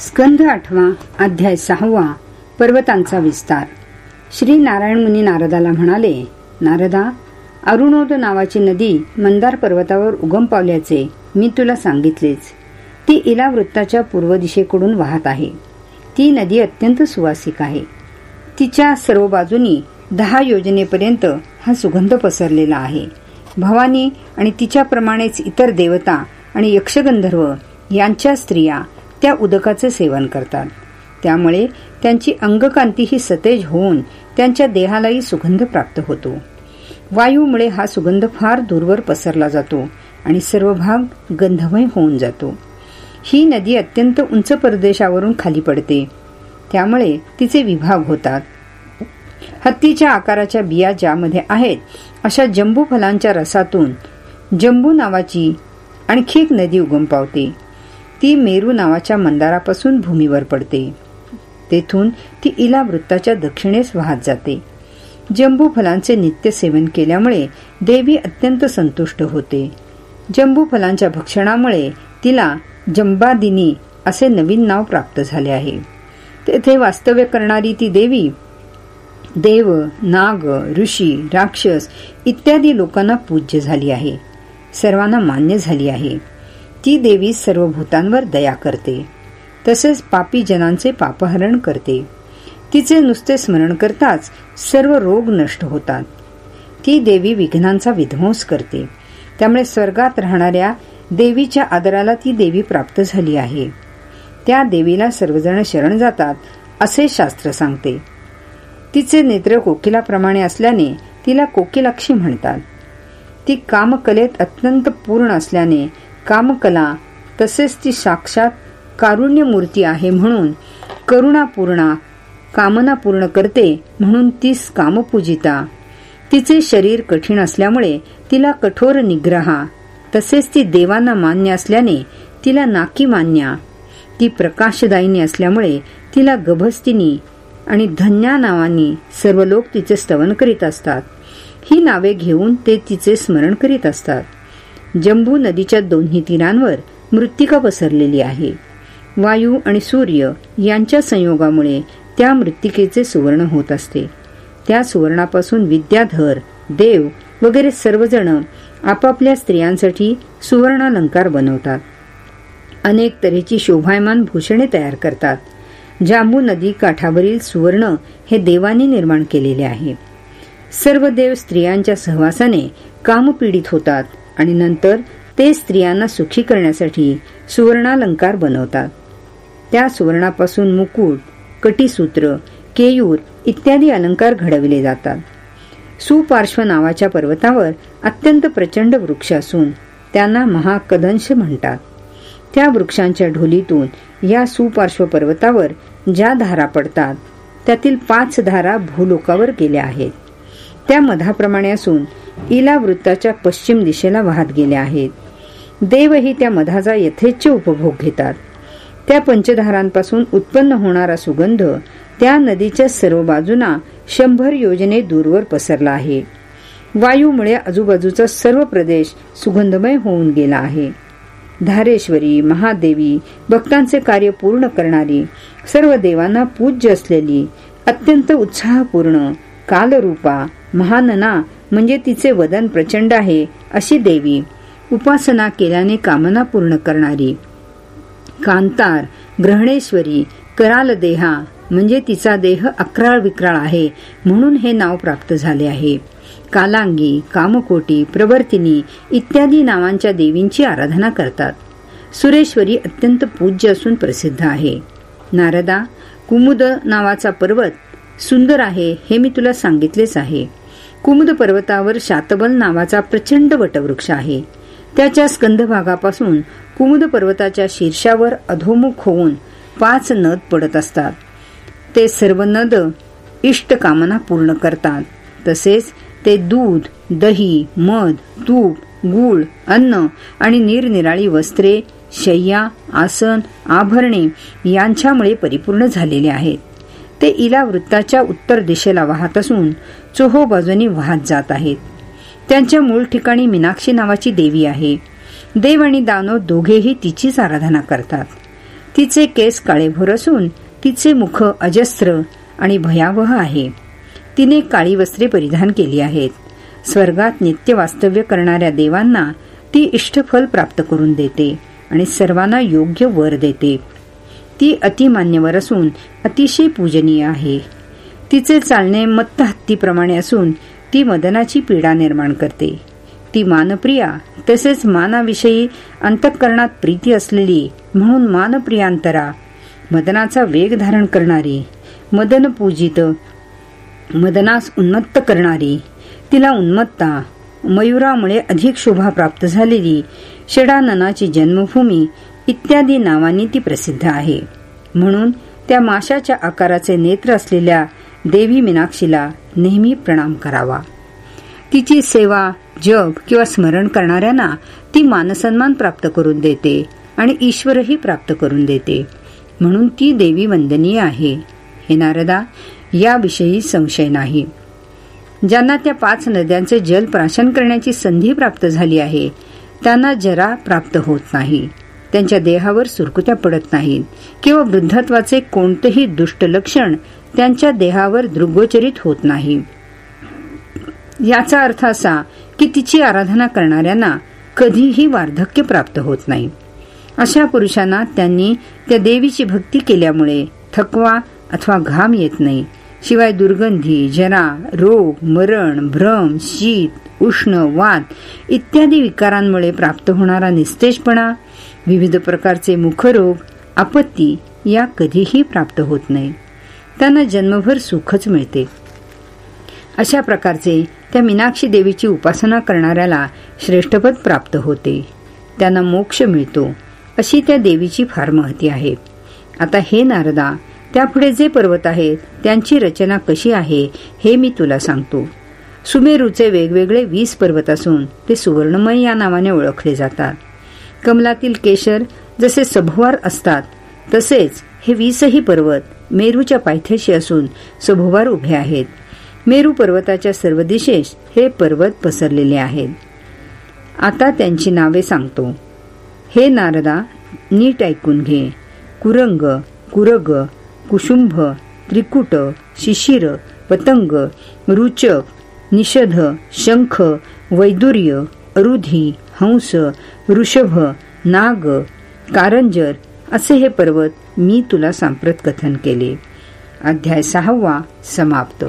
स्कंध आठवा अध्याय सहावा पर्वतांचा विस्तार. श्री नारायण मुनी नारदाला म्हणाले नारदा अरुणोद नावाची नदी मंदार पर्वतावर उगम पावल्याचे मी तुला सांगितलेच. ती इला वृत्ताच्या पूर्व दिशेकडून वाहत आहे. ती नदी अत्यंत सुवासिक आहे. तिच्या सर्व बाजूनी दहा योजनेपर्यंत हा सुगंध पसरलेला आहे. भवानी आणि तिच्याप्रमाणेच इतर देवता आणि यक्षगंधर्व यांच्या स्त्रिया त्या उदकाचे सेवन करतात. त्यामुळे त्यांची अंगकांती ही सतेज होऊन त्यांच्या देहालाही सुगंध प्राप्त होतो. वायूमुळे हा सुगंध फार दूरवर पसरला जातो आणि सर्व भाग गंधमय होऊन जातो. ही नदी अत्यंत उंच प्रदेशावरून खाली पडते. त्यामुळे तिचे विभाग होतात. हत्तीच्या आकाराच्या बिया ज्यामध्ये आहेत अशा जंबू फलांच्या रसातून जंबू नावाची आणखी एक नदी उगम पावते ती मेरू नावाच्या मंदारापासून भूमीवर पडते. तेथून ती इला वृत्ताच्या दक्षिणेस वाहत जाते. जंबू फलांचे नित्य सेवन केल्यामुळे देवी अत्यंत संतुष्ट होते. जंबू फलांच्या भक्षणामुळे तिला जंबादिनी असे नवीन नाव प्राप्त झाले आहे. तेथे वास्तव्य करणारी ती देवी देव नाग ऋषी राक्षस इत्यादी लोकांना पूज्य झाली आहे. सर्वांना मान्य झाली आहे. ती देवी सर्व भूतांवर दया करते. तसेच पापी जनांचे पापहरण करते. तिचे नुसते स्मरण करताच सर्व रोग नष्ट होतात. ती देवी विघ्नांचा विध्वंस करते. त्यामुळे स्वर्गात राहणाऱ्या देवीच्या आदराला ती देवी प्राप्त झाली आहे. त्या देवीला सर्वजण शरण जातात असे शास्त्र सांगते. तिचे नेत्र कोकिलाप्रमाणे असल्याने तिला कोकिलाक्षी म्हणतात. ती कामकलेत अत्यंत पूर्ण असल्याने कामकला तसेच ती साक्षात कारुण्य मूर्ती आहे म्हणून करुणापूर्णा कामना पूर्ण करते म्हणून तीस कामपूजिता. तिचे शरीर कठीण असल्यामुळे तिला कठोर निग्रहा. तसेच ती देवांना मान्य असल्याने तिला नाकी मान्या. ती प्रकाशदायिनी असल्यामुळे तिला गभस्तिनी आणि धन्या नावानी सर्व लोक तिचे स्तवन करीत असतात. ही नावे घेऊन ते तिचे स्मरण करीत असतात. जंबू नदीच्या दोन्ही तीरांवर मृत्तिका पसरलेली आहे. वायू आणि सूर्य यांच्या संयोगामुळे त्या मृत्तिकेचे सुवर्ण होत असते. त्या सुवर्णापासून विद्याधर देव वगैरे सर्वजण आपापल्या स्त्रियांसाठी सुवर्णालंकार बनवतात. अनेक तऱ्हेची शोभायमान भूषणे तयार करतात. जांबू नदी काठावरील सुवर्ण हे देवाने निर्माण केलेले आहे. सर्व देव स्त्रियांच्या सहवासाने कामपीडित होतात. आणि नंतर ते स्त्रियांना सुखी करण्यासाठी सुवर्णालंकार बनवतात. त्या सुवर्णापासून मुकुट कटीसूत्र केयूर इत्यादी अलंकार घडविले जातात. सुपार्श्व नावाच्या पर्वतावर अत्यंत प्रचंड वृक्ष असून त्यांना महाकदंश म्हणतात. त्या वृक्षांच्या ढोलीतून या सुपार्श्व पर्वतावर ज्या धारा पडतात त्यातील पाच धारा भूलोकावर गेल्या आहेत. त्या मधाप्रमाणे असून इला वृत्ताच्या पश्चिम दिशेला वाहत गेल्या आहेत. देवही त्या मधाचा यथेच्छ उपभोग घेतात. त्या पंचधारांपासून उत्पन्न होणारा सुगंध त्या नदीच्या सर्व बाजूना शंभर योजने दूरवर पसरला आहे. वायूमुळे आजूबाजूचा सर्व प्रदेश सुगंधमय होऊन गेला आहे. धारेश्वरी महादेवी भक्तांचे कार्य पूर्ण करणारी सर्व देवांना पूज्य असलेली अत्यंत उत्साहपूर्ण कालरूपा महानना म्हणजे तिचे वदन प्रचंड आहे अशी देवी. उपासना केल्याने कामना पूर्ण करणारी. कांतार ग्रहणेश्वरी कराल देहा म्हणजे तिचा देह अक्राळ विक्राळ आहे म्हणून हे नाव प्राप्त झाले आहे. कालांगी कामकोटी प्रवर्तिनी इत्यादी नावांच्या देवींची आराधना करतात. सुरेश्वरी अत्यंत पूज्य असून प्रसिद्ध आहे. नारदा कुमुद नावाचा पर्वत सुंदर आहे हे मी तुला सांगितलेच आहे. कुमुद पर्वतावर शातबल नावाचा प्रचंड वटवृक्ष आहे. त्याच्या स्कंधभागापासून कुमुद पर्वताच्या शीर्षावर अधोमुख होऊन पाच नद पडत असतात. ते सर्व नद इष्ट कामना पूर्ण करतात. तसेच ते दूध दही मध तूप गूळ अन्न आणि निरनिराळी वस्त्रे शय्या आसन आभरणे यांच्यामुळे परिपूर्ण झालेले आहेत. ते इला वृत्ताच्या उत्तर दिशेला वाहत असून चोहो बाजूनी वाहत जात आहेत. त्यांच्या मूळ ठिकाणी मीनाक्षी नावाची देवी आहे. देव आणि दानव दोघेही तिचीच आराधना करतात. तिचे केस काळेभोर असून तिचे मुख अजस्त्र आणि भयावह आहे. तिने काळी वस्त्रे परिधान केली आहेत. स्वर्गात नित्य वास्तव्य करणाऱ्या देवांना ती इष्टफल प्राप्त करून देते आणि सर्वांना योग्य वर देते. ती अतिमान्यवर असून अतिशय पूजनीय आहे. तिचे चालणे मत्त हत्तीप्रमाणे असून ती मदनाची पीडा निर्माण करते. ती मानप्रिया तसेच मानाविषयी अंतःकरणात प्रीती असलेली म्हणून मानप्रियांतरा मदनाचा वेग धारण करणारी मदन पूजित मदनास उन्मत्त करणारी तिला उन्मत्ता मयुरामुळे अधिक शोभा प्राप्त झालेली षडाननाची जन्मभूमी इत्यादी नावांनी ती प्रसिद्ध आहे. म्हणून त्या माशाच्या आकाराचे नेत्र असलेल्या देवी मीनाक्षीला नेहमी प्रणाम करावा. तिची सेवा जप किंवा स्मरण करणाऱ्यांना ती मानसन्मान प्राप्त करून देते आणि ईश्वरही प्राप्त करून देते. म्हणून ती देवी वंदनीय आहे. हे नारदा याविषयी संशय नाही. ज्यांना त्या पाच नद्यांचे जल प्राशन करण्याची संधी प्राप्त झाली आहे त्यांना जरा प्राप्त होत नाही. त्यांच्या देहावर सुरकुत्या पडत नाहीत किंवा वृद्धत्वाचे कोणतेही दुष्ट लक्षण त्यांच्या देहावर दृग्गोचरित होत नाही. याचा अर्थ असा की तिची आराधना करणाऱ्यांना कधीही वार्धक्य प्राप्त होत नाही. अशा पुरुषांना त्यांनी त्या देवीची भक्ती केल्यामुळे थकवा अथवा घाम येत नाही. शिवाय दुर्गंधी जरा रोग मरण भ्रम शीत उष्ण वाद इत्यादी विकारांमुळे प्राप्त होणारा निस्तेजपणा विविध प्रकारचे मुखरोग आपत्ती या कधीही प्राप्त होत नाही. त्यांना जन्मभर सुखच मिळते. अशा प्रकारचे त्या मीनाक्षी देवीची उपासना करणाऱ्याला श्रेष्ठपद प्राप्त होते. त्यांना मोक्ष मिळतो अशी त्या देवीची फार महती आहे. आता हे नारदा त्यापुढे जे पर्वत आहेत त्यांची रचना कशी आहे हे मी तुला सांगतो. सुमेरूचे वेगवेगळे वीस पर्वत असून ते सुवर्णमय या नावाने ओळखले जातात. कमलातील केशर जसे सभोवार असतात तसेच हे वीसही पर्वत मेरूच्या पायथ्याशी असून सभोवार उभे आहेत. मेरू पर्वताच्या सर्व दिशेस हे पर्वत पसरलेले आहेत. आता त्यांची नावे सांगतो. हे नारदा नीट ऐकून घे. कुरंग कुरग कुशुंभ त्रिकुट शिशिर पतंग रुचक निषध शंख वैदुर्य अरुधी हंस ऋषभ नाग कारंजर असे हे पर्वत मी तुला सांप्रत कथन केले. अध्याय सहावा समाप्त.